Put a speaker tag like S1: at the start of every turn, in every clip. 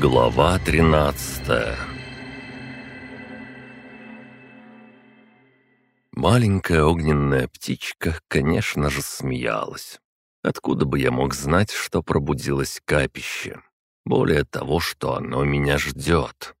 S1: Глава 13 Маленькая огненная птичка, конечно же, смеялась. Откуда бы я мог знать, что пробудилось капище? Более того, что оно меня ждет.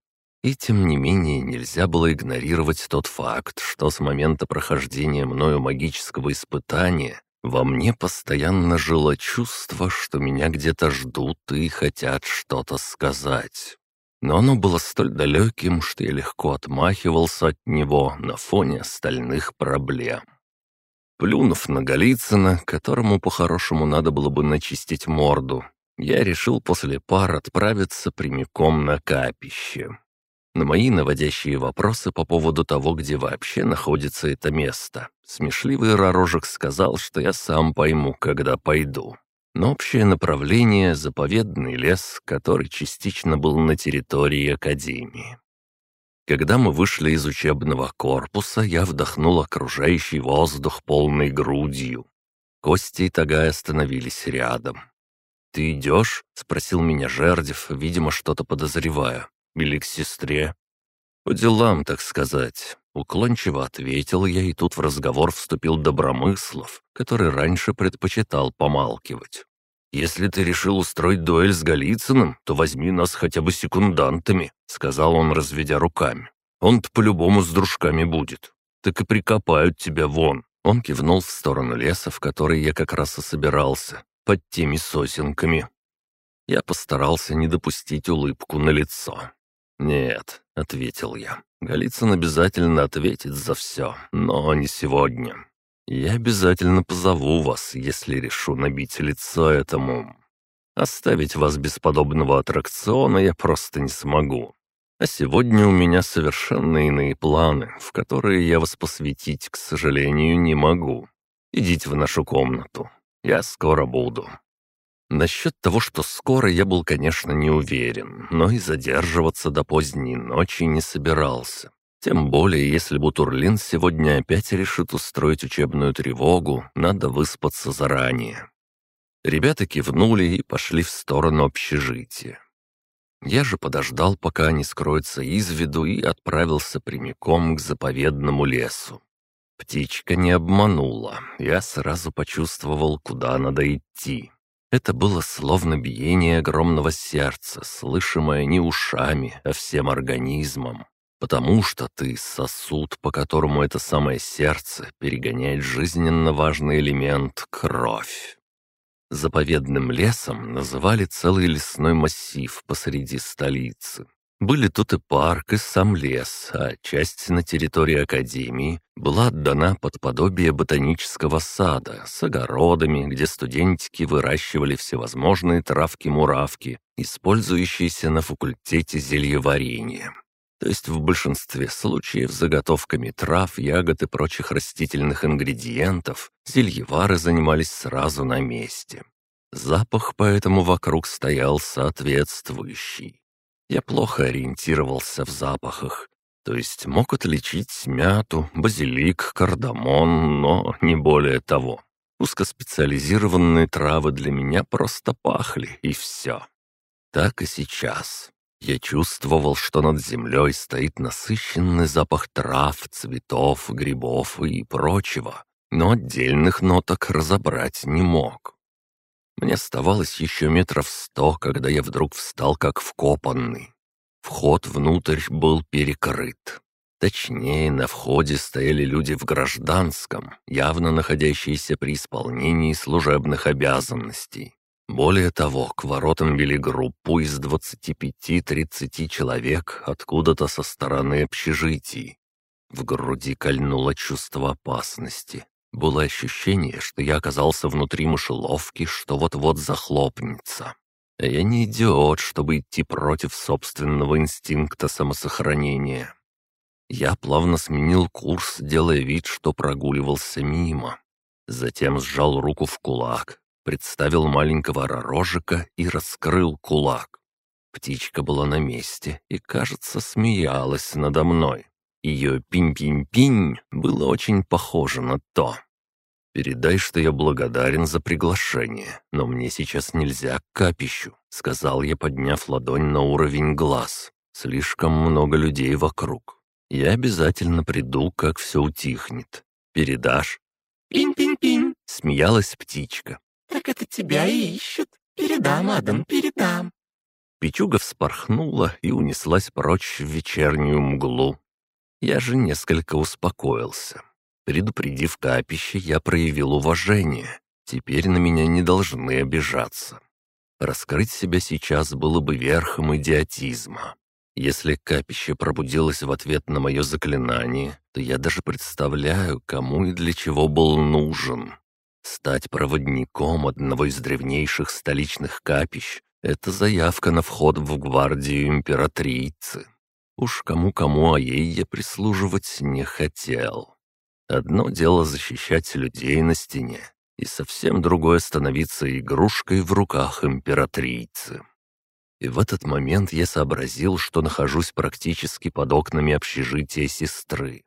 S1: И тем не менее нельзя было игнорировать тот факт, что с момента прохождения мною магического испытания во мне постоянно жило чувство, что меня где-то ждут и хотят что-то сказать. Но оно было столь далеким, что я легко отмахивался от него на фоне остальных проблем. Плюнув на Голицына, которому по-хорошему надо было бы начистить морду, я решил после пар отправиться прямиком на капище. На мои наводящие вопросы по поводу того, где вообще находится это место, смешливый ророжек сказал, что я сам пойму, когда пойду. Но общее направление — заповедный лес, который частично был на территории Академии. Когда мы вышли из учебного корпуса, я вдохнул окружающий воздух полной грудью. Кости и Тагай остановились рядом. «Ты идешь?» — спросил меня Жердев, видимо, что-то подозревая. Или к сестре?» «По делам, так сказать». Уклончиво ответил я, и тут в разговор вступил Добромыслов, который раньше предпочитал помалкивать. «Если ты решил устроить дуэль с Голицыным, то возьми нас хотя бы секундантами», — сказал он, разведя руками. «Он-то по-любому с дружками будет. Так и прикопают тебя вон». Он кивнул в сторону леса, в который я как раз и собирался, под теми сосенками. Я постарался не допустить улыбку на лицо. «Нет», — ответил я. «Голицын обязательно ответит за все, но не сегодня. Я обязательно позову вас, если решу набить лицо этому. Оставить вас без подобного аттракциона я просто не смогу. А сегодня у меня совершенно иные планы, в которые я вас посвятить, к сожалению, не могу. Идите в нашу комнату. Я скоро буду». Насчет того, что скоро, я был, конечно, не уверен, но и задерживаться до поздней ночи не собирался. Тем более, если Бутурлин сегодня опять решит устроить учебную тревогу, надо выспаться заранее. Ребята кивнули и пошли в сторону общежития. Я же подождал, пока они скроются из виду, и отправился прямиком к заповедному лесу. Птичка не обманула, я сразу почувствовал, куда надо идти. Это было словно биение огромного сердца, слышимое не ушами, а всем организмом. Потому что ты сосуд, по которому это самое сердце перегоняет жизненно важный элемент — кровь. Заповедным лесом называли целый лесной массив посреди столицы. Были тут и парк, и сам лес, а часть на территории Академии была отдана под подобие ботанического сада с огородами, где студентики выращивали всевозможные травки-муравки, использующиеся на факультете зельеварения. То есть в большинстве случаев заготовками трав, ягод и прочих растительных ингредиентов зельевары занимались сразу на месте. Запах поэтому вокруг стоял соответствующий. Я плохо ориентировался в запахах, то есть мог отличить мяту, базилик, кардамон, но не более того. Узкоспециализированные травы для меня просто пахли, и все. Так и сейчас. Я чувствовал, что над землей стоит насыщенный запах трав, цветов, грибов и прочего, но отдельных ноток разобрать не мог. Мне оставалось еще метров сто, когда я вдруг встал как вкопанный. Вход внутрь был перекрыт. Точнее, на входе стояли люди в гражданском, явно находящиеся при исполнении служебных обязанностей. Более того, к воротам вели группу из 25-30 человек откуда-то со стороны общежитий. В груди кольнуло чувство опасности. Было ощущение, что я оказался внутри мышеловки, что вот-вот захлопнется. Я не идиот, чтобы идти против собственного инстинкта самосохранения. Я плавно сменил курс, делая вид, что прогуливался мимо. Затем сжал руку в кулак, представил маленького ророжика и раскрыл кулак. Птичка была на месте и, кажется, смеялась надо мной. Ее пинь-пинь-пинь было очень похоже на то. «Передай, что я благодарен за приглашение, но мне сейчас нельзя к капищу», — сказал я, подняв ладонь на уровень глаз. «Слишком много людей вокруг. Я обязательно приду, как все утихнет. Передашь?»
S2: «Пинь-пинь-пинь!»
S1: — смеялась птичка.
S2: «Так это тебя и ищут. Передам, Адам, передам».
S1: Пичуга вспорхнула и унеслась прочь в вечернюю мглу. Я же несколько успокоился. Предупредив капище, я проявил уважение. Теперь на меня не должны обижаться. Раскрыть себя сейчас было бы верхом идиотизма. Если капище пробудилось в ответ на мое заклинание, то я даже представляю, кому и для чего был нужен. Стать проводником одного из древнейших столичных капищ — это заявка на вход в гвардию императрицы. Уж кому-кому, а ей я прислуживать не хотел. Одно дело защищать людей на стене, и совсем другое становиться игрушкой в руках императрицы. И в этот момент я сообразил, что нахожусь практически под окнами общежития сестры.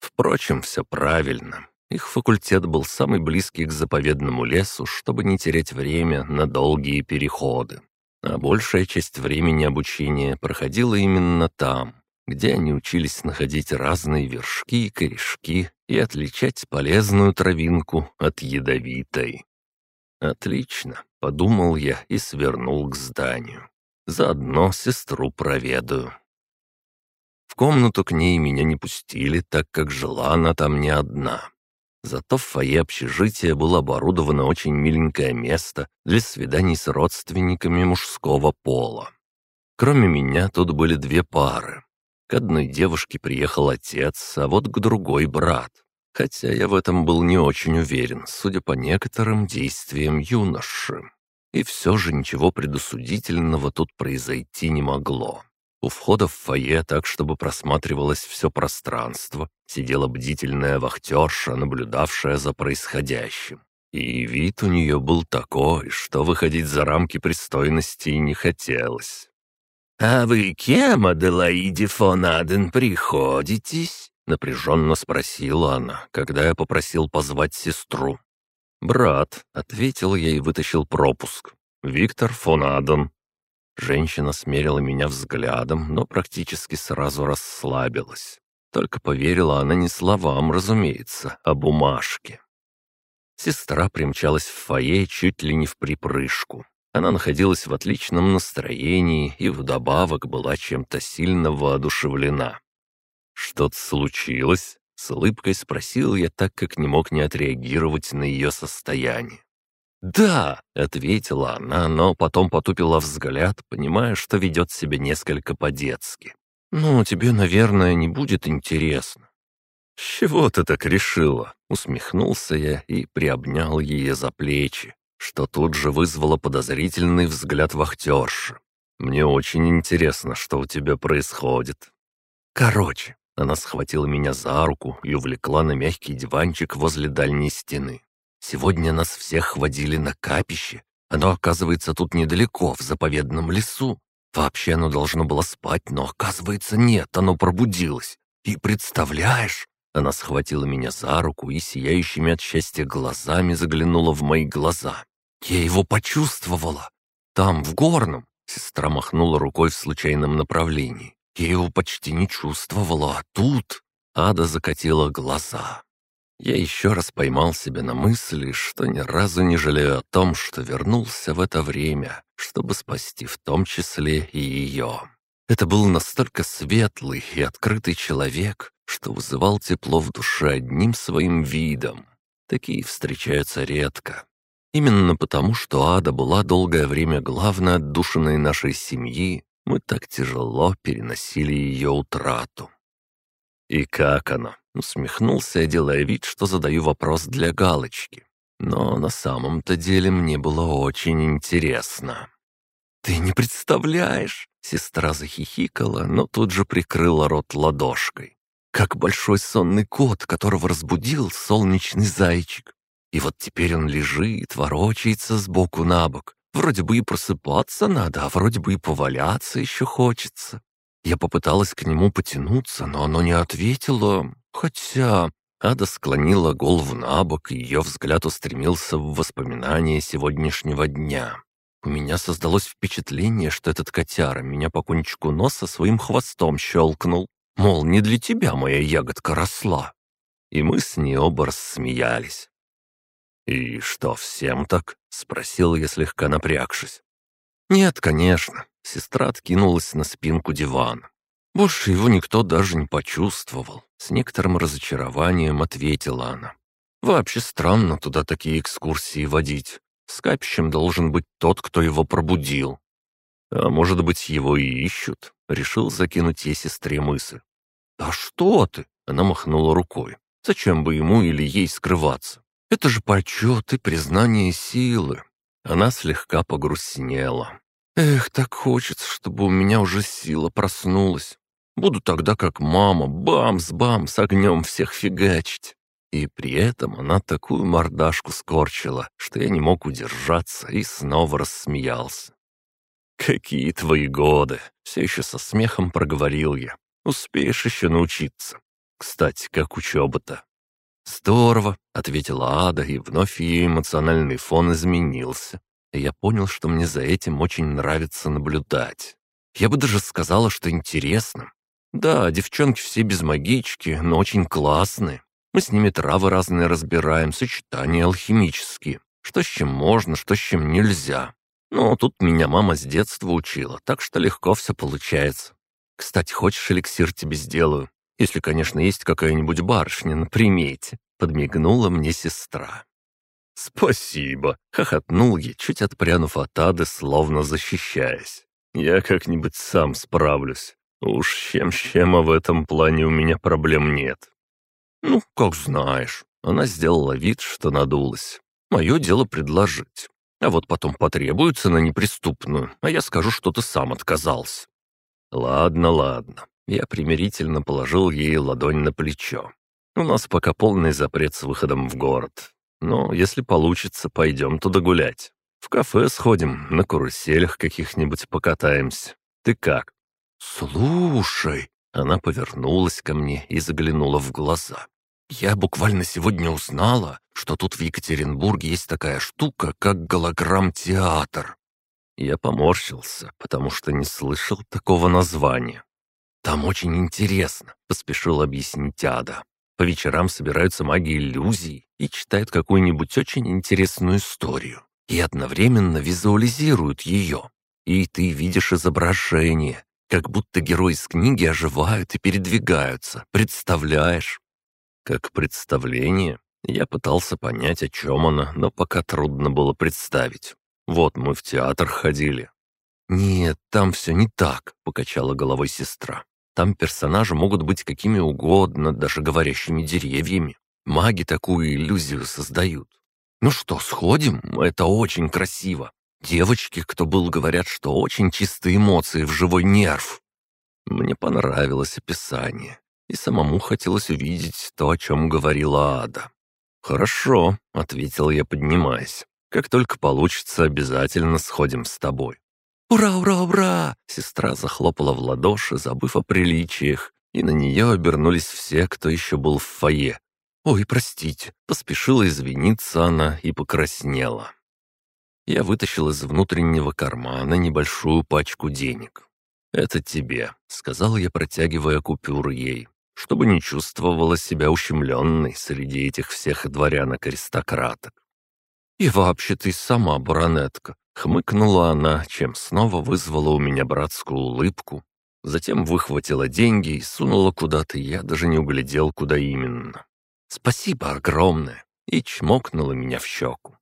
S1: Впрочем, все правильно. Их факультет был самый близкий к заповедному лесу, чтобы не терять время на долгие переходы. А большая часть времени обучения проходила именно там где они учились находить разные вершки и корешки и отличать полезную травинку от ядовитой. «Отлично», — подумал я и свернул к зданию. «Заодно сестру проведаю». В комнату к ней меня не пустили, так как жила она там не одна. Зато в фойе общежития было оборудовано очень миленькое место для свиданий с родственниками мужского пола. Кроме меня тут были две пары. К одной девушке приехал отец, а вот к другой — брат. Хотя я в этом был не очень уверен, судя по некоторым действиям юноши. И все же ничего предусудительного тут произойти не могло. У входа в фойе, так чтобы просматривалось все пространство, сидела бдительная вахтерша, наблюдавшая за происходящим. И вид у нее был такой, что выходить за рамки пристойности не хотелось.
S2: «А вы кем, Аделаиде фон Аден, приходитесь?» — напряженно спросила она, когда я попросил позвать сестру.
S1: «Брат», — ответил я и вытащил пропуск. «Виктор фон Аден». Женщина смерила меня взглядом, но практически сразу расслабилась. Только поверила она не словам, разумеется, а бумажке. Сестра примчалась в фойе чуть ли не в припрыжку. Она находилась в отличном настроении и вдобавок была чем-то сильно воодушевлена. «Что-то случилось?» — с улыбкой спросил я, так как не мог не отреагировать на ее состояние. «Да!» — ответила она, но потом потупила взгляд, понимая, что ведет себя несколько по-детски. «Ну, тебе, наверное, не будет интересно». «С чего ты так решила?» — усмехнулся я и приобнял ее за плечи что тут же вызвало подозрительный взгляд вахтерши. «Мне очень интересно, что у тебя происходит». «Короче», — она схватила меня за руку и увлекла на мягкий диванчик возле дальней стены. «Сегодня нас всех водили на капище. Оно, оказывается, тут недалеко, в заповедном лесу. Вообще оно должно было спать, но, оказывается, нет, оно пробудилось. И представляешь, она схватила меня за руку и сияющими от счастья глазами заглянула в мои глаза. «Я его почувствовала. Там, в горном». Сестра махнула рукой в случайном направлении. «Я его почти не чувствовала, а тут...» Ада закатила глаза. Я еще раз поймал себя на мысли, что ни разу не жалею о том, что вернулся в это время, чтобы спасти в том числе и ее. Это был настолько светлый и открытый человек, что вызывал тепло в душе одним своим видом. Такие встречаются редко. Именно потому, что Ада была долгое время главной отдушиной нашей семьи, мы так тяжело переносили ее утрату. «И как она?» — усмехнулся, делая вид, что задаю вопрос для галочки. Но на самом-то деле мне было очень интересно. «Ты не представляешь!» — сестра захихикала, но тут же прикрыла рот ладошкой. «Как большой сонный кот, которого разбудил солнечный зайчик. И вот теперь он лежит, ворочается сбоку на бок. Вроде бы и просыпаться надо, а вроде бы и поваляться еще хочется. Я попыталась к нему потянуться, но оно не ответило. Хотя Ада склонила голову на бок, и ее взгляд устремился в воспоминания сегодняшнего дня. У меня создалось впечатление, что этот котяра меня по кончику носа своим хвостом щелкнул. Мол, не для тебя моя ягодка росла. И мы с ней оба рассмеялись. «И что, всем так?» — спросил я, слегка напрягшись. «Нет, конечно». Сестра откинулась на спинку дивана. Больше его никто даже не почувствовал. С некоторым разочарованием ответила она. «Вообще странно туда такие экскурсии водить. С капищем должен быть тот, кто его пробудил. А может быть, его и ищут?» Решил закинуть ей сестре мысль. «Да что ты!» — она махнула рукой. «Зачем бы ему или ей скрываться? Это же почет и признание силы». Она слегка погрустнела. «Эх, так хочется, чтобы у меня уже сила проснулась. Буду тогда как мама, бамс-бамс огнем всех фигачить. И при этом она такую мордашку скорчила, что я не мог удержаться и снова рассмеялся. «Какие твои годы!» — все еще со смехом проговорил я. «Успеешь еще научиться. Кстати, как учеба-то?» «Здорово», — ответила Ада, и вновь ее эмоциональный фон изменился. И я понял, что мне за этим очень нравится наблюдать. Я бы даже сказала, что интересно. Да, девчонки все без магички, но очень классные. Мы с ними травы разные разбираем, сочетания алхимические. Что с чем можно, что с чем нельзя. Ну, тут меня мама с детства учила, так что легко все получается. Кстати, хочешь эликсир тебе сделаю? Если, конечно, есть какая-нибудь барышня на примете. Подмигнула мне сестра. «Спасибо!» — хохотнул я, чуть отпрянув от ады, словно защищаясь. «Я как-нибудь сам справлюсь. Уж чем-чем, а в этом плане у меня проблем нет. Ну, как знаешь. Она сделала вид, что надулась. Мое дело предложить. А вот потом потребуется на неприступную, а я скажу, что ты сам отказался. Ладно, ладно. Я примирительно положил ей ладонь на плечо. У нас пока полный запрет с выходом в город. Но если получится, пойдем туда гулять. В кафе сходим, на каруселях каких-нибудь покатаемся. Ты как? «Слушай!» Она повернулась ко мне и заглянула в глаза. «Я буквально сегодня узнала, что тут в Екатеринбурге есть такая штука, как голограмм-театр». Я поморщился, потому что не слышал такого названия. «Там очень интересно», — поспешил объяснить Ада. «По вечерам собираются маги иллюзий и читают какую-нибудь очень интересную историю, и одновременно визуализируют ее. И ты видишь изображение, как будто герои из книги оживают и передвигаются, представляешь? Как представление? Я пытался понять, о чем она, но пока трудно было представить. Вот мы в театр ходили. «Нет, там все не так», — покачала головой сестра. «Там персонажи могут быть какими угодно, даже говорящими деревьями. Маги такую иллюзию создают. Ну что, сходим? Это очень красиво. Девочки, кто был, говорят, что очень чистые эмоции в живой нерв. Мне понравилось описание, и самому хотелось увидеть то, о чем говорила Ада. «Хорошо», — ответил я, поднимаясь. «Как только получится, обязательно сходим с тобой». «Ура, ура, ура!» Сестра захлопала в ладоши, забыв о приличиях, и на нее обернулись все, кто еще был в фойе. «Ой, простите», — поспешила извиниться она и покраснела. Я вытащил из внутреннего кармана небольшую пачку денег. «Это тебе», — сказал я, протягивая купюры ей, чтобы не чувствовала себя ущемленной среди этих всех дворянок-аристократок. «И вообще ты сама баронетка», — хмыкнула она, чем снова вызвала у меня братскую улыбку. Затем выхватила деньги и сунула куда-то, я даже не углядел, куда именно. «Спасибо огромное!» и чмокнула меня в щеку.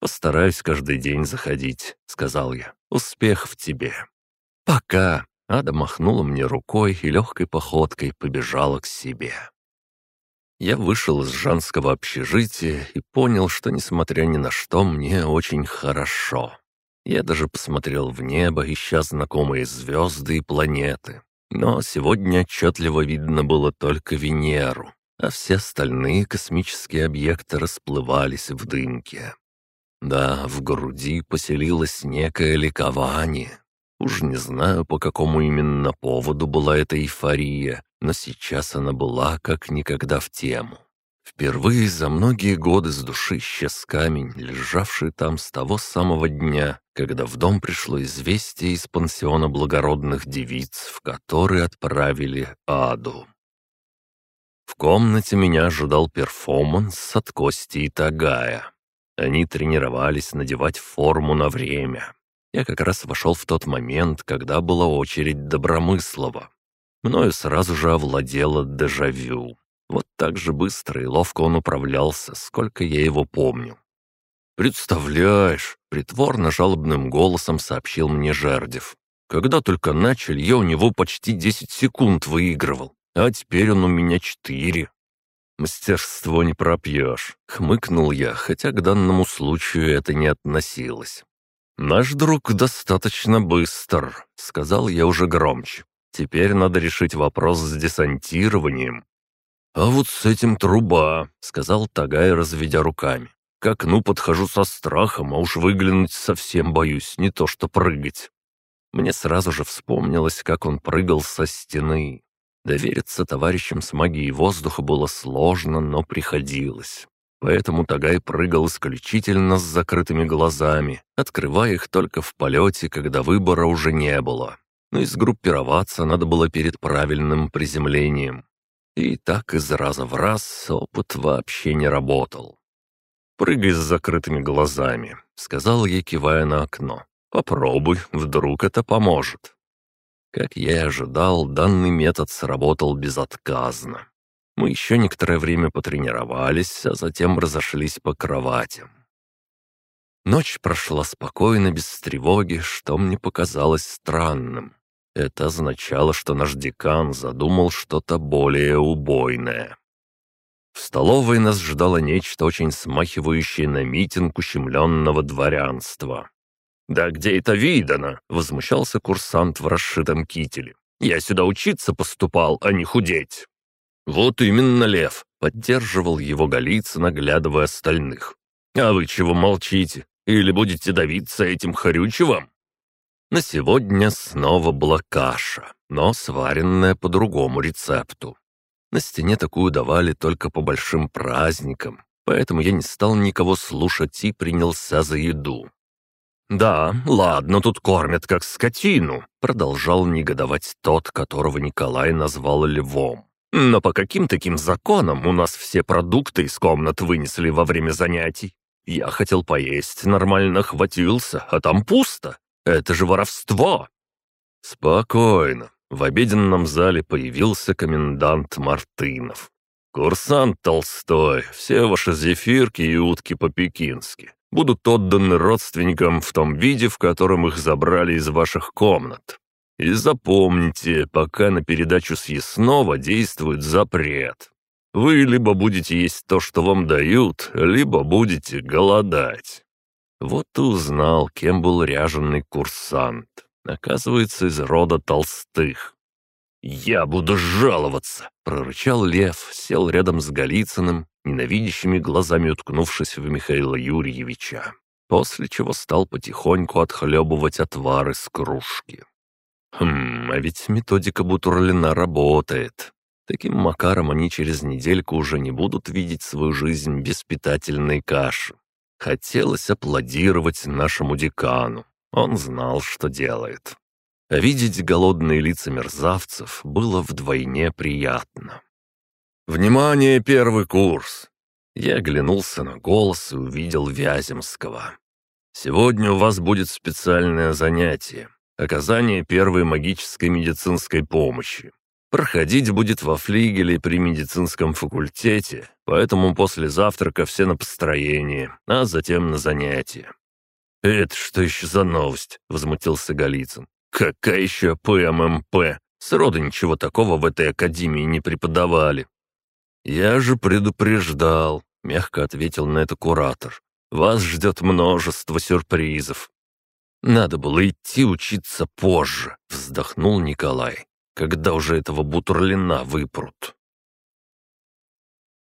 S1: «Постараюсь каждый день заходить», — сказал я. «Успех в тебе». «Пока!» — Ада махнула мне рукой и легкой походкой побежала к себе. Я вышел из женского общежития и понял, что, несмотря ни на что, мне очень хорошо. Я даже посмотрел в небо, ища знакомые звезды и планеты. Но сегодня отчетливо видно было только Венеру, а все остальные космические объекты расплывались в дымке. Да, в груди поселилось некое ликование. Уж не знаю, по какому именно поводу была эта эйфория, но сейчас она была как никогда в тему. Впервые за многие годы с души исчез камень, лежавший там с того самого дня, когда в дом пришло известие из пансиона благородных девиц, в который отправили Аду. В комнате меня ожидал перформанс от Кости и Тагая. Они тренировались надевать форму на время. Я как раз вошел в тот момент, когда была очередь Добромыслова. Мною сразу же овладело дежавю. Вот так же быстро и ловко он управлялся, сколько я его помню. «Представляешь!» — притворно-жалобным голосом сообщил мне Жердев. «Когда только начали, я у него почти десять секунд выигрывал, а теперь он у меня четыре». «Мастерство не пропьешь», — хмыкнул я, хотя к данному случаю это не относилось. «Наш друг достаточно быстр», — сказал я уже громче. «Теперь надо решить вопрос с десантированием. «А вот с этим труба», — сказал Тагай, разведя руками. «К окну подхожу со страхом, а уж выглянуть совсем боюсь, не то что прыгать». Мне сразу же вспомнилось, как он прыгал со стены. Довериться товарищам с магией воздуха было сложно, но приходилось. Поэтому Тагай прыгал исключительно с закрытыми глазами, открывая их только в полете, когда выбора уже не было. Но и сгруппироваться надо было перед правильным приземлением. И так из раза в раз опыт вообще не работал. «Прыгай с закрытыми глазами», — сказал я, кивая на окно. «Попробуй, вдруг это поможет». Как я и ожидал, данный метод сработал безотказно. Мы еще некоторое время потренировались, а затем разошлись по кроватям. Ночь прошла спокойно, без тревоги, что мне показалось странным. Это означало, что наш декан задумал что-то более убойное. В столовой нас ждало нечто очень смахивающее на митинг ущемленного дворянства. «Да где это видано?» — возмущался курсант в расшитом кителе. «Я сюда учиться поступал, а не худеть». «Вот именно, Лев!» — поддерживал его Голицын, наглядывая остальных. «А вы чего молчите? Или будете давиться этим Харючевым?» На сегодня снова была каша, но сваренная по другому рецепту. На стене такую давали только по большим праздникам, поэтому я не стал никого слушать и принялся за еду. «Да, ладно, тут кормят как скотину», — продолжал негодовать тот, которого Николай назвал львом. «Но по каким таким законам у нас все продукты из комнат вынесли во время занятий? Я хотел поесть, нормально хватился, а там пусто. Это же воровство!» «Спокойно». В обеденном зале появился комендант Мартынов. «Курсант Толстой, все ваши зефирки и утки по-пекински будут отданы родственникам в том виде, в котором их забрали из ваших комнат. И запомните, пока на передачу съестного действует запрет. Вы либо будете есть то, что вам дают, либо будете голодать. Вот и узнал, кем был ряженый курсант. Оказывается, из рода толстых. «Я буду жаловаться!» — прорычал Лев, сел рядом с Голицыным, ненавидящими глазами уткнувшись в Михаила Юрьевича, после чего стал потихоньку отхлебывать отвар из кружки. Хм, а ведь методика Бутурлина работает. Таким макаром они через недельку уже не будут видеть свою жизнь без питательной каши. Хотелось аплодировать нашему декану. Он знал, что делает. Видеть голодные лица мерзавцев было вдвойне приятно. «Внимание, первый курс!» Я оглянулся на голос и увидел Вяземского. «Сегодня у вас будет специальное занятие — оказание первой магической медицинской помощи. Проходить будет во флигеле при медицинском факультете, поэтому после завтрака все на построение, а затем на занятия». «Это что еще за новость?» — возмутился Голицын. «Какая еще ПММП? Сроду ничего такого в этой академии не преподавали». «Я же предупреждал», — мягко ответил на это куратор. «Вас ждет множество сюрпризов». «Надо было идти учиться позже», — вздохнул Николай когда уже этого бутурлина выпрут.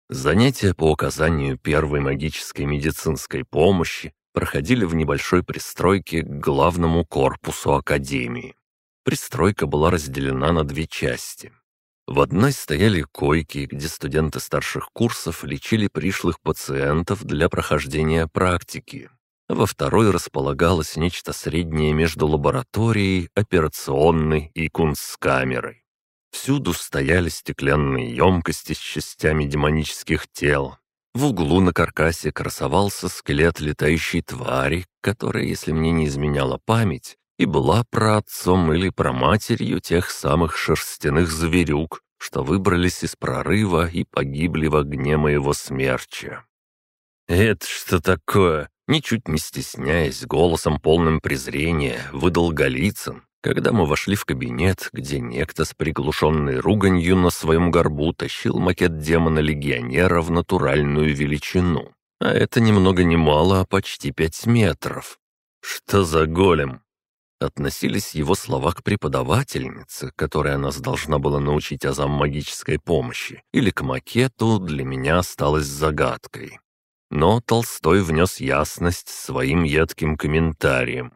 S1: Занятия по оказанию первой магической медицинской помощи проходили в небольшой пристройке к главному корпусу Академии. Пристройка была разделена на две части. В одной стояли койки, где студенты старших курсов лечили пришлых пациентов для прохождения практики. Во второй располагалось нечто среднее между лабораторией, операционной и кунсткамерой. Всюду стояли стеклянные емкости с частями демонических тел. В углу на каркасе красовался скелет летающей твари, которая, если мне не изменяла память, и была праотцом или проматерью тех самых шерстяных зверюк, что выбрались из прорыва и погибли в огне моего смерча. «Это что такое?» Ничуть не стесняясь, голосом полным презрения, выдал Голицын, когда мы вошли в кабинет, где некто с приглушенной руганью на своем горбу тащил макет демона-легионера в натуральную величину. А это ни много ни мало, а почти пять метров. Что за голем? относились его слова к преподавательнице, которая нас должна была научить азам магической помощи, или к макету, для меня осталось загадкой. Но Толстой внес ясность своим едким комментарием.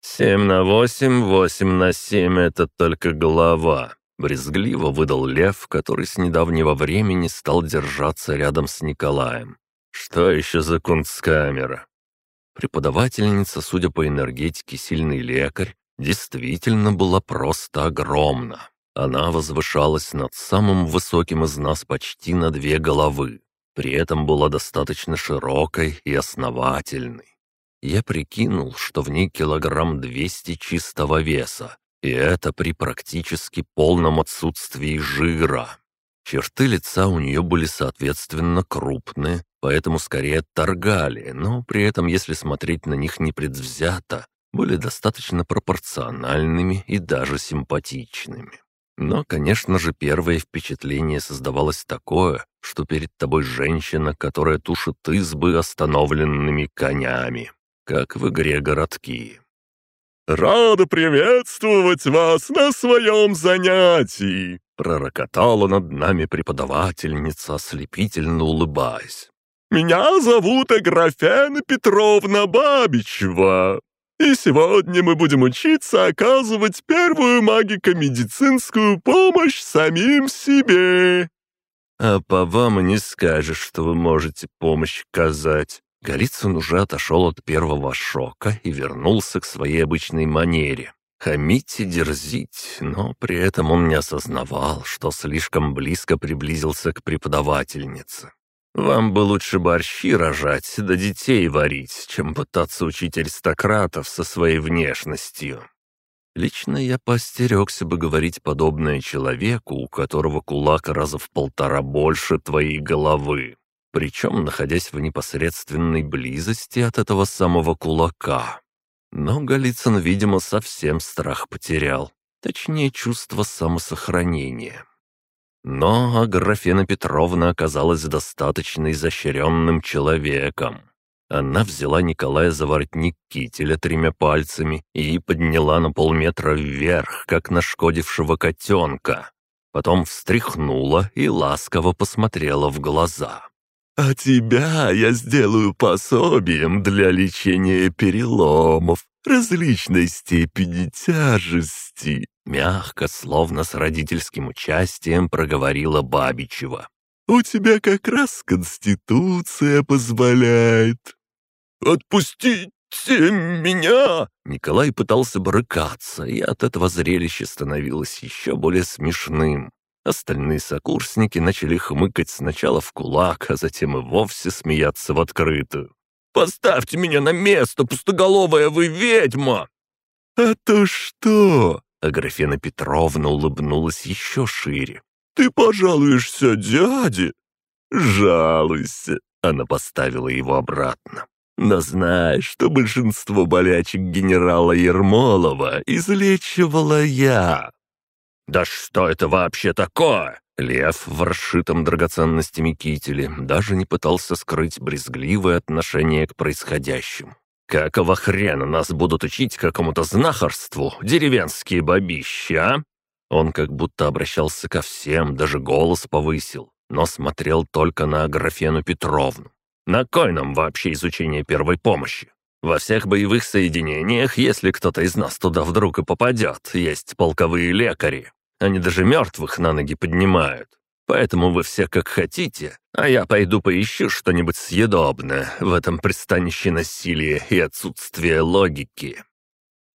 S1: «Семь на восемь, восемь на семь — это только голова», — брезгливо выдал Лев, который с недавнего времени стал держаться рядом с Николаем. «Что еще за кунсткамера? Преподавательница, судя по энергетике, сильный лекарь, действительно была просто огромна. Она возвышалась над самым высоким из нас почти на две головы. При этом была достаточно широкой и основательной. Я прикинул, что в ней килограмм двести чистого веса, и это при практически полном отсутствии жира. Черты лица у нее были соответственно крупные, поэтому скорее торгали, но при этом, если смотреть на них непредвзято, были достаточно пропорциональными и даже симпатичными. Но, конечно же, первое впечатление создавалось такое, что перед тобой женщина, которая тушит избы остановленными конями, как в игре «Городки».
S3: «Рада приветствовать вас на своем занятии!» Пророкотала над нами преподавательница, ослепительно улыбаясь. Меня зовут Аграфена Петровна Бабичева. И сегодня мы будем учиться оказывать первую магико-медицинскую помощь самим себе».
S1: «А по вам не скажешь, что вы можете помощь оказать». Голицын уже отошел от первого шока и вернулся к своей обычной манере. Хамить и дерзить, но при этом он не осознавал, что слишком близко приблизился к преподавательнице. Вам бы лучше борщи рожать да детей варить, чем пытаться учить аристократов со своей внешностью. Лично я постерегся бы говорить подобное человеку, у которого кулак раза в полтора больше твоей головы, причем находясь в непосредственной близости от этого самого кулака. Но Голицын, видимо, совсем страх потерял, точнее, чувство самосохранения. Но Аграфена Петровна оказалась достаточно изощренным человеком. Она взяла Николая за воротник кителя тремя пальцами и подняла на полметра вверх, как нашкодившего котенка. Потом встряхнула и ласково посмотрела в глаза.
S3: «А тебя я сделаю пособием для лечения переломов различной степени тяжести.
S1: Мягко, словно с родительским участием, проговорила Бабичева.
S3: «У тебя как раз Конституция позволяет». «Отпустите меня!»
S1: Николай пытался брыкаться, и от этого зрелище становилось еще более смешным. Остальные сокурсники начали хмыкать сначала в кулак, а затем и вовсе смеяться в открытую.
S3: «Поставьте меня на место, пустоголовая вы ведьма!» «А то что?»
S1: Аграфена Петровна улыбнулась еще шире.
S3: «Ты пожалуешься дяде?» «Жалуйся!» Она поставила его обратно. «Но знаешь, что большинство болячек генерала Ермолова излечивала я!»
S1: «Да что это вообще такое?» Лев в расшитом драгоценностями кителе даже не пытался скрыть брезгливое отношение к происходящему. Какого хрена нас будут учить какому-то знахарству, деревенские бабища? Он как будто обращался ко всем, даже голос повысил, но смотрел только на Аграфену Петровну. На кой нам вообще изучение первой помощи? Во всех боевых соединениях, если кто-то из нас туда вдруг и попадет, есть полковые лекари. Они даже мертвых на ноги поднимают. Поэтому вы все как хотите, а я пойду поищу что-нибудь съедобное в этом пристанище насилия и отсутствия логики».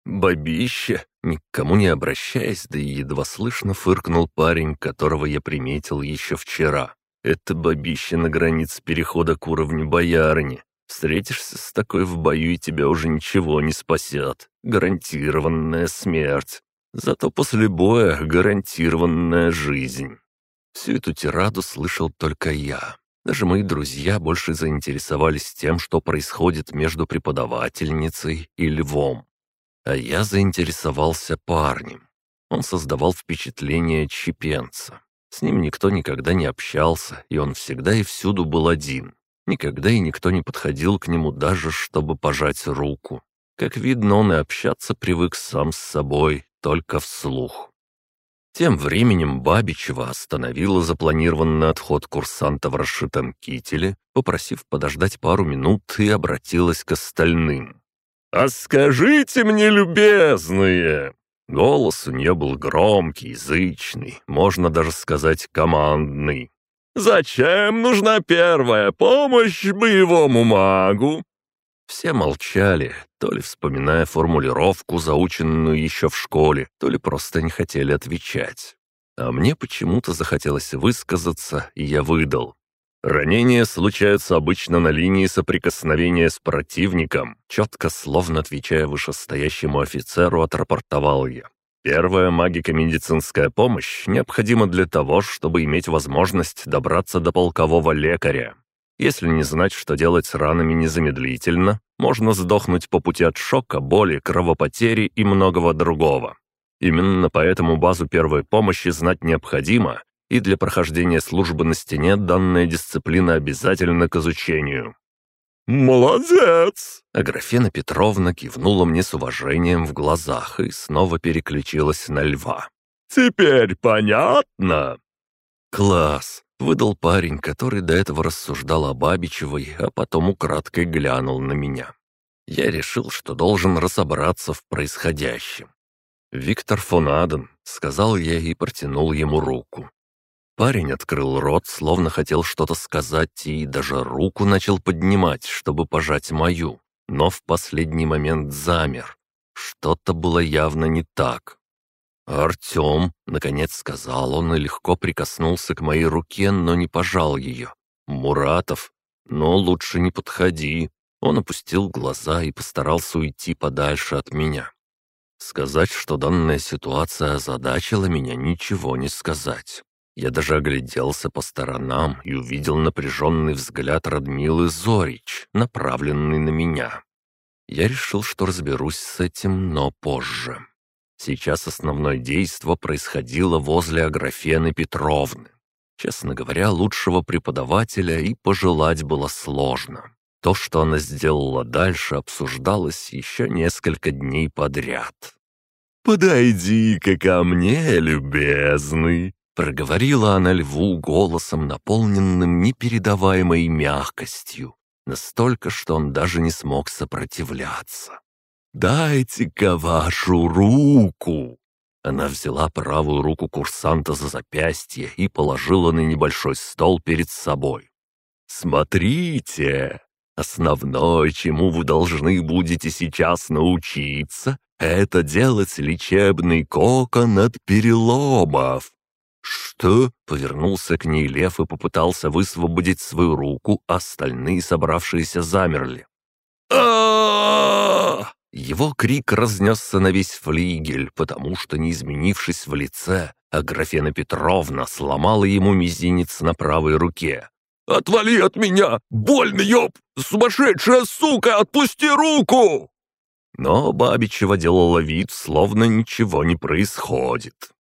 S1: «Бабище!» Никому не обращаясь, да и едва слышно фыркнул парень, которого я приметил еще вчера. «Это бабище на границе перехода к уровню боярни. Встретишься с такой в бою, и тебя уже ничего не спасет. Гарантированная смерть. Зато после боя гарантированная жизнь». Всю эту тираду слышал только я. Даже мои друзья больше заинтересовались тем, что происходит между преподавательницей и львом. А я заинтересовался парнем. Он создавал впечатление чепенца. С ним никто никогда не общался, и он всегда и всюду был один. Никогда и никто не подходил к нему даже, чтобы пожать руку. Как видно, он и общаться привык сам с собой, только вслух. Тем временем Бабичева остановила запланированный отход курсанта в расшитом кителе, попросив подождать пару минут и обратилась к остальным.
S3: «А скажите мне, любезные!»
S1: Голос у нее был громкий, язычный, можно даже сказать командный.
S3: «Зачем нужна первая помощь боевому магу?»
S1: Все молчали, то ли вспоминая формулировку, заученную еще в школе, то ли просто не хотели отвечать. А мне почему-то захотелось высказаться, и я выдал. Ранения случаются обычно на линии соприкосновения с противником, четко, словно отвечая вышестоящему офицеру, отрапортовал я. Первая магико-медицинская помощь необходима для того, чтобы иметь возможность добраться до полкового лекаря. Если не знать, что делать с ранами незамедлительно, можно сдохнуть по пути от шока, боли, кровопотери и многого другого. Именно поэтому базу первой помощи знать необходимо, и для прохождения службы на стене данная дисциплина обязательна к изучению.
S3: «Молодец!»
S1: Аграфена Петровна кивнула мне с уважением в глазах и снова переключилась на льва.
S3: «Теперь понятно?»
S1: «Класс!» — выдал парень, который до этого рассуждал о Бабичевой, а потом украдкой глянул на меня. Я решил, что должен разобраться в происходящем. «Виктор фон Аден», — сказал я и протянул ему руку. Парень открыл рот, словно хотел что-то сказать, и даже руку начал поднимать, чтобы пожать мою, но в последний момент замер. Что-то было явно не так. «Артем», — наконец сказал он и легко прикоснулся к моей руке, но не пожал ее. «Муратов, но лучше не подходи». Он опустил глаза и постарался уйти подальше от меня. Сказать, что данная ситуация озадачила меня, ничего не сказать. Я даже огляделся по сторонам и увидел напряженный взгляд Радмилы Зорич, направленный на меня. Я решил, что разберусь с этим, но позже. Сейчас основное действо происходило возле Аграфены Петровны. Честно говоря, лучшего преподавателя и пожелать было сложно. То, что она сделала дальше, обсуждалось еще несколько дней подряд.
S3: «Подойди-ка ко мне, любезный!»
S1: Проговорила она льву голосом, наполненным непередаваемой мягкостью, настолько, что он даже не смог сопротивляться. «Дайте-ка вашу руку!» Она взяла правую руку курсанта за запястье и положила на небольшой стол перед собой. «Смотрите! Основное, чему вы должны будете сейчас научиться, это делать лечебный кокон от переломов. «Что?» — повернулся к ней лев и попытался высвободить свою руку, остальные собравшиеся замерли. Его крик разнесся на весь флигель, потому что, не изменившись в лице, Аграфена Петровна сломала ему мизинец на правой руке.
S3: «Отвали от меня! Больно, ёб! Сумасшедшая сука! Отпусти руку!»
S1: Но Бабичева делала вид, словно ничего не происходит.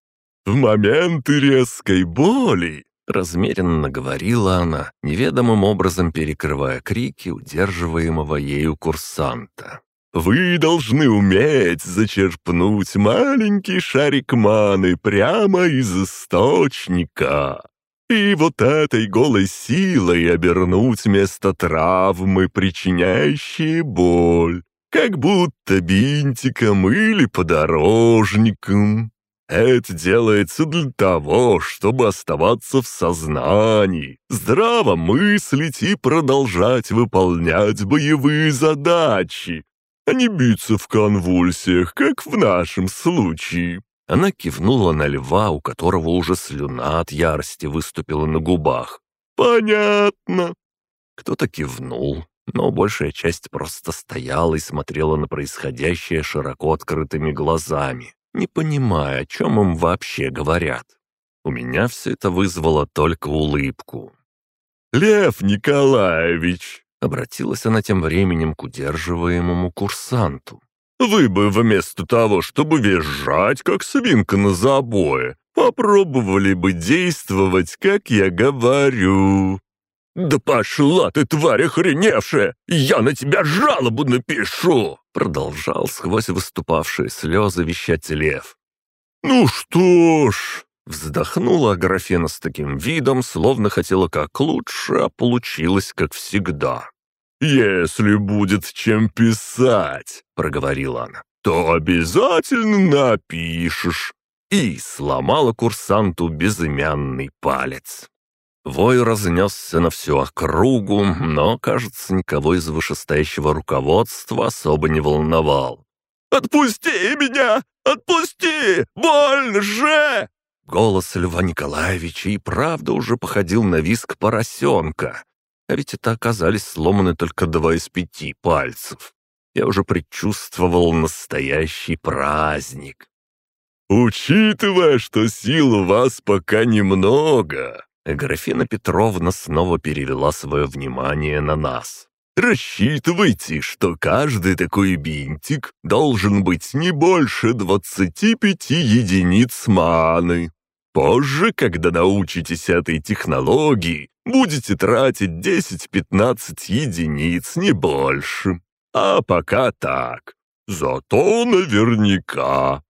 S3: «В моменты резкой боли», —
S1: размеренно говорила она, неведомым образом перекрывая крики удерживаемого ею курсанта.
S3: «Вы должны уметь зачерпнуть маленький шарик маны прямо из источника. И вот этой голой силой обернуть место травмы, причиняющие боль, как будто бинтиком или подорожником. Это делается для того, чтобы оставаться в сознании, здраво мыслить и продолжать выполнять боевые задачи, а не биться в конвульсиях, как в нашем случае».
S1: Она кивнула на льва, у которого уже слюна от ярости выступила на губах.
S3: «Понятно».
S1: Кто-то кивнул, но большая часть просто стояла и смотрела на происходящее широко открытыми глазами не понимая, о чем им вообще говорят. У меня все это вызвало только улыбку.
S3: «Лев Николаевич!»
S1: — обратилась она тем временем к удерживаемому курсанту.
S3: «Вы бы вместо того, чтобы визжать, как свинка на забое, попробовали бы действовать, как я говорю». «Да пошла ты, тварь охреневшая! Я на тебя жалобу напишу!»
S1: Продолжал сквозь выступавшие слезы вещать лев.
S3: «Ну что ж...»
S1: Вздохнула Аграфена с таким видом, словно хотела как лучше, а получилось как всегда.
S3: «Если будет чем писать», — проговорила она, — «то обязательно напишешь».
S1: И сломала курсанту безымянный палец. Вой разнесся на всю округу, но, кажется, никого из вышестоящего руководства особо не волновал.
S3: «Отпусти меня! Отпусти! Больно же!»
S1: Голос Льва Николаевича и правда уже походил на виск поросенка. А ведь это оказались сломаны только два из пяти пальцев. Я уже предчувствовал настоящий праздник.
S3: «Учитывая, что сил у вас пока немного,
S1: Графина Петровна снова перевела свое внимание на нас.
S3: «Рассчитывайте, что каждый такой бинтик должен быть не больше 25 единиц маны. Позже, когда научитесь этой технологии, будете тратить 10-15 единиц, не больше. А пока так. Зато наверняка».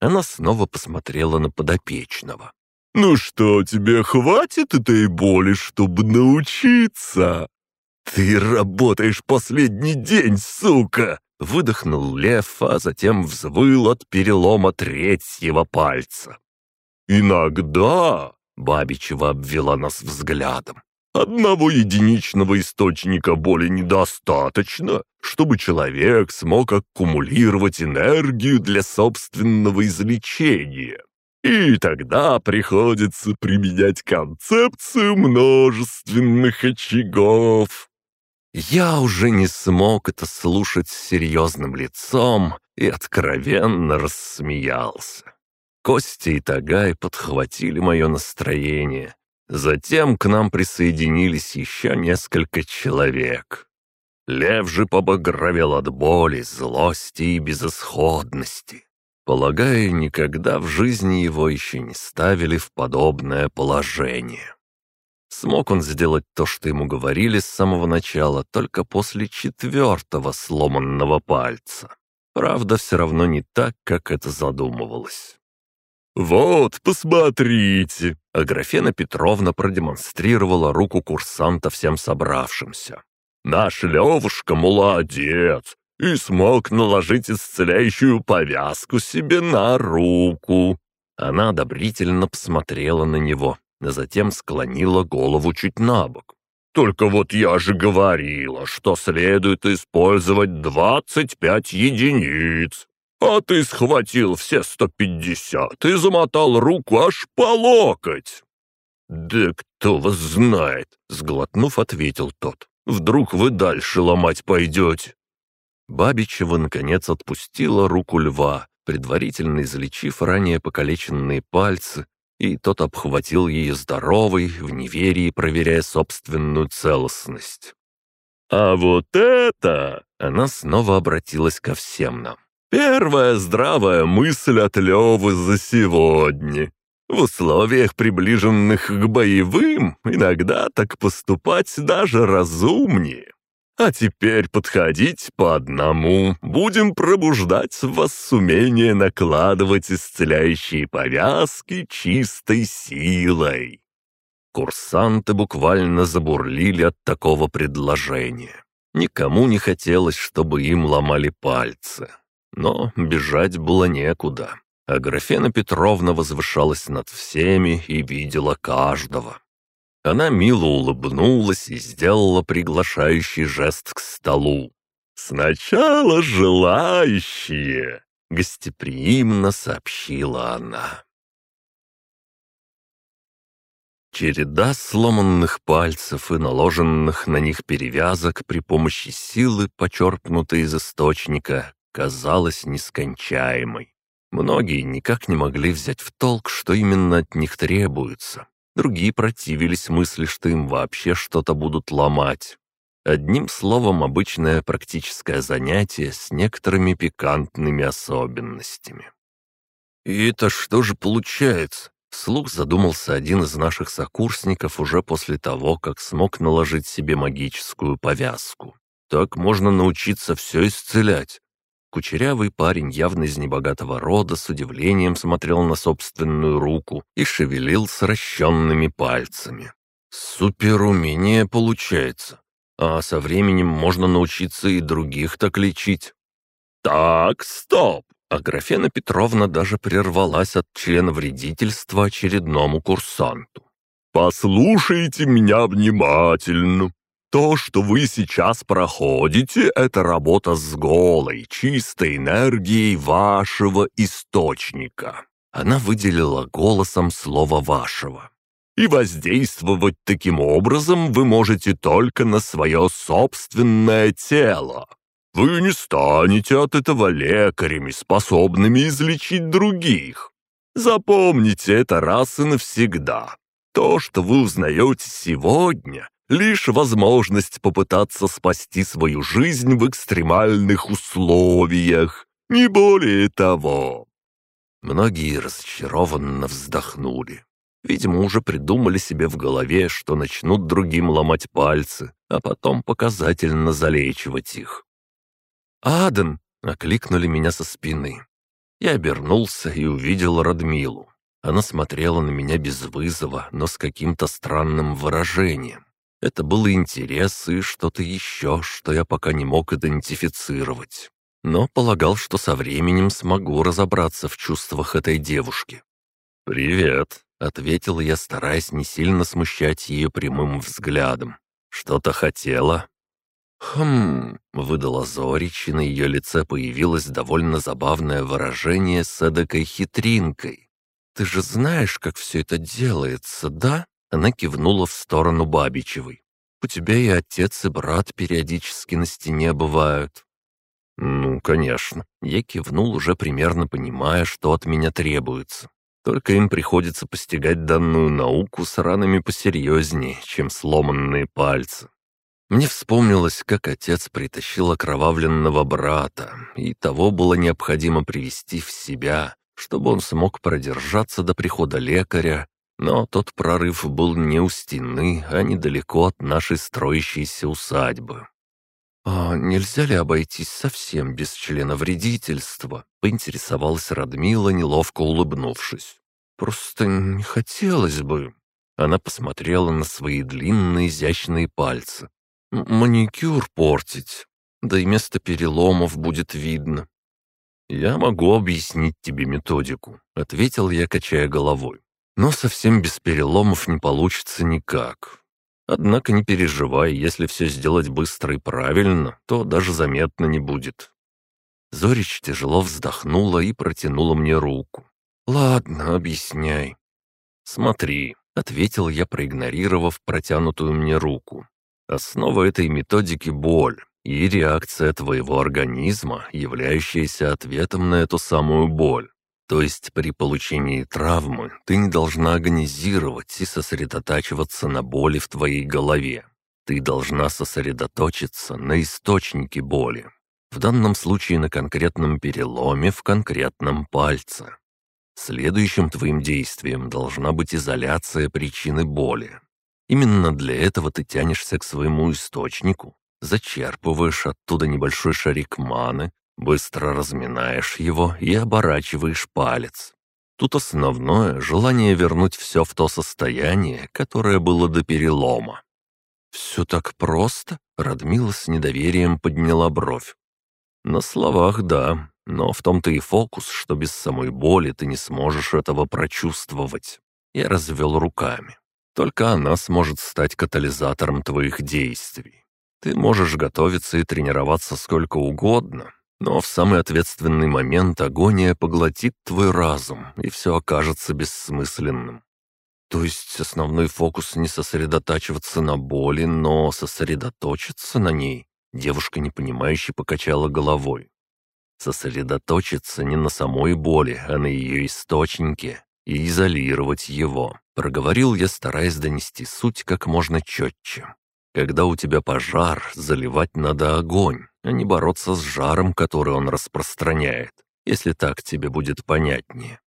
S1: Она снова посмотрела на подопечного.
S3: «Ну что, тебе хватит этой боли, чтобы научиться?» «Ты работаешь последний день, сука!»
S1: Выдохнул лев, а затем взвыл от перелома третьего пальца.
S3: «Иногда...»
S1: — Бабичева обвела нас взглядом.
S3: «Одного единичного источника боли недостаточно, чтобы человек смог аккумулировать энергию для собственного излечения. И тогда приходится применять концепцию множественных очагов.
S1: Я уже не смог это слушать с серьезным лицом и откровенно рассмеялся. Костя и Тагай подхватили мое настроение. Затем к нам присоединились еще несколько человек. Лев же побагровел от боли, злости и безысходности. Полагаю, никогда в жизни его еще не ставили в подобное положение. Смог он сделать то, что ему говорили с самого начала, только после четвертого сломанного пальца. Правда, все равно не так, как это задумывалось.
S3: «Вот, посмотрите!»
S1: Аграфена Петровна продемонстрировала руку курсанта всем собравшимся.
S3: «Наш Левушка молодец! и смог наложить исцеляющую повязку себе на руку».
S1: Она одобрительно посмотрела на него, а затем склонила голову чуть на бок.
S3: «Только вот я же говорила, что следует использовать двадцать пять единиц, а ты схватил все сто пятьдесят и замотал руку аж по локоть».
S1: «Да кто вас знает?» — сглотнув, ответил тот. «Вдруг вы дальше ломать пойдете?» Бабичева, наконец, отпустила руку льва, предварительно излечив ранее покалеченные пальцы, и тот обхватил ее здоровый, в неверии проверяя собственную целостность.
S3: «А вот это...»
S1: — она снова обратилась ко всем нам.
S3: «Первая здравая мысль от Левы за сегодня. В условиях, приближенных к боевым, иногда так поступать даже разумнее. А теперь подходить по одному. Будем пробуждать в вас умение накладывать исцеляющие повязки чистой силой».
S1: Курсанты буквально забурлили от такого предложения. Никому не хотелось, чтобы им ломали пальцы. Но бежать было некуда. а Графена Петровна возвышалась над всеми и видела каждого. Она мило улыбнулась и сделала приглашающий жест к столу. «Сначала желающие!» — гостеприимно сообщила она. Череда сломанных пальцев и наложенных на них перевязок при помощи силы, почерпнутой из источника, казалась нескончаемой. Многие никак не могли взять в толк, что именно от них требуется. Другие противились мысли, что им вообще что-то будут ломать. Одним словом, обычное практическое занятие с некоторыми пикантными особенностями. «И это что же получается?» Слух задумался один из наших сокурсников уже после того, как смог наложить себе магическую повязку. «Так можно научиться все исцелять. Кучерявый парень, явно из небогатого рода, с удивлением смотрел на собственную руку и шевелил сращенными пальцами. «Суперумение получается. А со временем можно научиться и других так лечить». «Так, стоп!» А Графена Петровна даже прервалась от члена вредительства очередному курсанту. «Послушайте меня внимательно. То, что вы сейчас проходите, это работа с голой, чистой энергией вашего источника. Она выделила голосом слово «вашего». И воздействовать таким образом вы можете только на свое собственное тело. Вы не станете от этого лекарями, способными излечить других. Запомните это раз и навсегда. То, что вы узнаете сегодня, лишь возможность попытаться спасти свою жизнь в экстремальных условиях, не более того». Многие разочарованно вздохнули. Видимо, уже придумали себе в голове, что начнут другим ломать пальцы, а потом показательно залечивать их. «Аден!» — окликнули меня со спины. Я обернулся и увидел Радмилу. Она смотрела на меня без вызова, но с каким-то странным выражением. Это было интерес и что-то еще, что я пока не мог идентифицировать. Но полагал, что со временем смогу разобраться в чувствах этой девушки. «Привет», — ответил я, стараясь не сильно смущать ее прямым взглядом. «Что-то хотела?» «Хм...» — выдала Зорич, и на ее лице появилось довольно забавное выражение с эдакой хитринкой. «Ты же знаешь, как все это делается, да?» Она кивнула в сторону Бабичевой. «У тебя и отец, и брат периодически на стене бывают». «Ну, конечно». Я кивнул, уже примерно понимая, что от меня требуется. Только им приходится постигать данную науку с ранами посерьезнее, чем сломанные пальцы. Мне вспомнилось, как отец притащил окровавленного брата, и того было необходимо привести в себя, чтобы он смог продержаться до прихода лекаря но тот прорыв был не у стены, а недалеко от нашей строящейся усадьбы. «А нельзя ли обойтись совсем без члена вредительства?» — поинтересовалась Радмила, неловко улыбнувшись. «Просто не хотелось бы». Она посмотрела на свои длинные изящные пальцы. «Маникюр портить, да и место переломов будет видно». «Я могу объяснить тебе методику», — ответил я, качая головой. Но совсем без переломов не получится никак. Однако не переживай, если все сделать быстро и правильно, то даже заметно не будет. Зорич тяжело вздохнула и протянула мне руку. «Ладно, объясняй». «Смотри», — ответил я, проигнорировав протянутую мне руку. «Основа этой методики — боль и реакция твоего организма, являющаяся ответом на эту самую боль. То есть при получении травмы ты не должна агонизировать и сосредотачиваться на боли в твоей голове. Ты должна сосредоточиться на источнике боли. В данном случае на конкретном переломе в конкретном пальце. Следующим твоим действием должна быть изоляция причины боли. Именно для этого ты тянешься к своему источнику, зачерпываешь оттуда небольшой шарик маны, Быстро разминаешь его и оборачиваешь палец. Тут основное — желание вернуть все в то состояние, которое было до перелома. «Все так просто?» — Радмила с недоверием подняла бровь. «На словах, да, Но в том-то и фокус, что без самой боли ты не сможешь этого прочувствовать. Я развел руками. Только она сможет стать катализатором твоих действий. Ты можешь готовиться и тренироваться сколько угодно, но в самый ответственный момент агония поглотит твой разум, и все окажется бессмысленным. То есть основной фокус не сосредотачиваться на боли, но сосредоточиться на ней. Девушка непонимающе покачала головой. Сосредоточиться не на самой боли, а на ее источнике и изолировать его. Проговорил я, стараясь донести суть как можно четче. Когда у тебя пожар, заливать надо огонь, а не бороться с жаром, который он распространяет, если так тебе будет понятнее.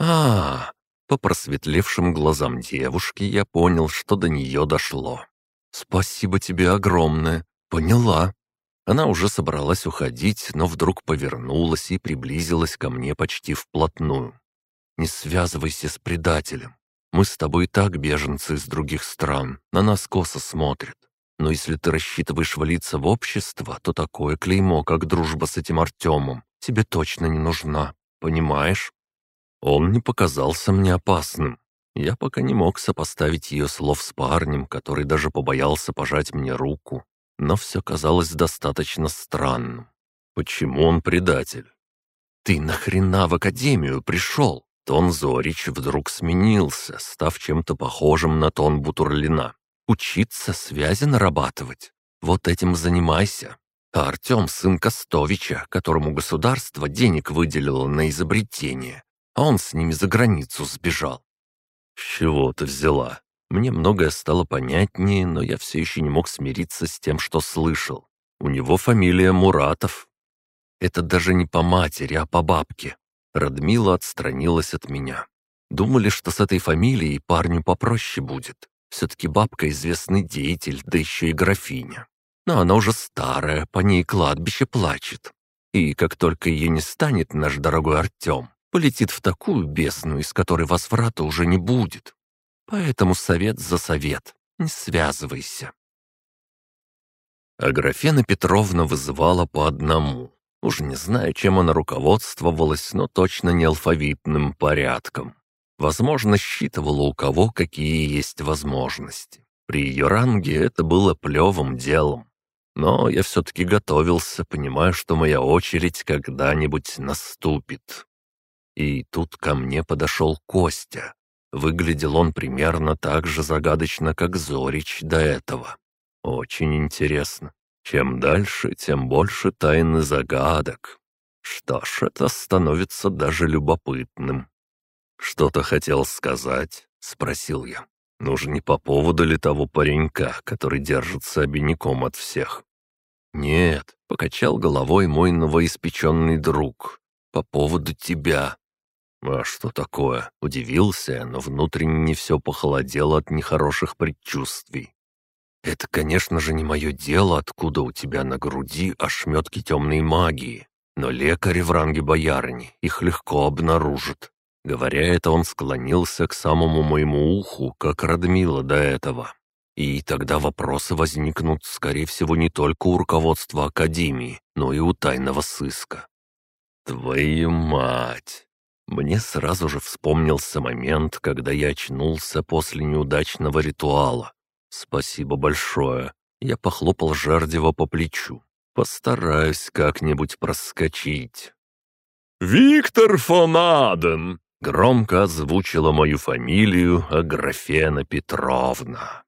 S1: А, по просветлевшим глазам девушки я понял, что до нее дошло. «Спасибо тебе огромное. Поняла». Она уже собралась уходить, но вдруг повернулась и приблизилась ко мне почти вплотную. «Не связывайся с предателем. Мы с тобой так беженцы из других стран, на нас косо смотрят. Но если ты рассчитываешь влиться в общество, то такое клеймо, как дружба с этим Артемом, тебе точно не нужна. Понимаешь?» Он не показался мне опасным. Я пока не мог сопоставить ее слов с парнем, который даже побоялся пожать мне руку. Но все казалось достаточно странным. Почему он предатель? «Ты нахрена в академию пришел?» Тон Зорич вдруг сменился, став чем-то похожим на тон Бутурлина. «Учиться связи нарабатывать. Вот этим занимайся. А Артем — сын Костовича, которому государство денег выделило на изобретение, а он с ними за границу сбежал». «С чего ты взяла?» Мне многое стало понятнее, но я все еще не мог смириться с тем, что слышал. У него фамилия Муратов. Это даже не по матери, а по бабке. Радмила отстранилась от меня. Думали, что с этой фамилией парню попроще будет. Все-таки бабка известный деятель, да еще и графиня. Но она уже старая, по ней кладбище плачет. И как только ее не станет, наш дорогой Артем полетит в такую бесну, из которой возврата уже не будет. Поэтому совет за совет. Не связывайся. Аграфена Петровна вызывала по одному. Уж не знаю, чем она руководствовалась, но точно не алфавитным порядком. Возможно, считывала у кого какие есть возможности. При ее ранге это было плевым делом. Но я все-таки готовился, понимая, что моя очередь когда-нибудь наступит. И тут ко мне подошел Костя. Выглядел он примерно так же загадочно, как Зорич до этого. Очень интересно. Чем дальше, тем больше тайн и загадок. Что ж, это становится даже любопытным. «Что-то хотел сказать?» — спросил я. «Ну же не по поводу ли того паренька, который держится обиняком от всех?» «Нет», — покачал головой мой новоиспеченный друг. «По поводу тебя». «А что такое?» — удивился, но внутренне не все похолодело от нехороших предчувствий. «Это, конечно же, не мое дело, откуда у тебя на груди ошметки темной магии, но лекари в ранге боярни их легко обнаружат». Говоря это, он склонился к самому моему уху, как Радмила до этого. И тогда вопросы возникнут, скорее всего, не только у руководства Академии, но и у тайного сыска. «Твою мать!» Мне сразу же вспомнился момент, когда я очнулся после неудачного ритуала, «Спасибо большое». Я похлопал Жардева по плечу. «Постараюсь как-нибудь проскочить».
S3: «Виктор фон Аден!»
S1: Громко озвучила мою фамилию Аграфена Петровна.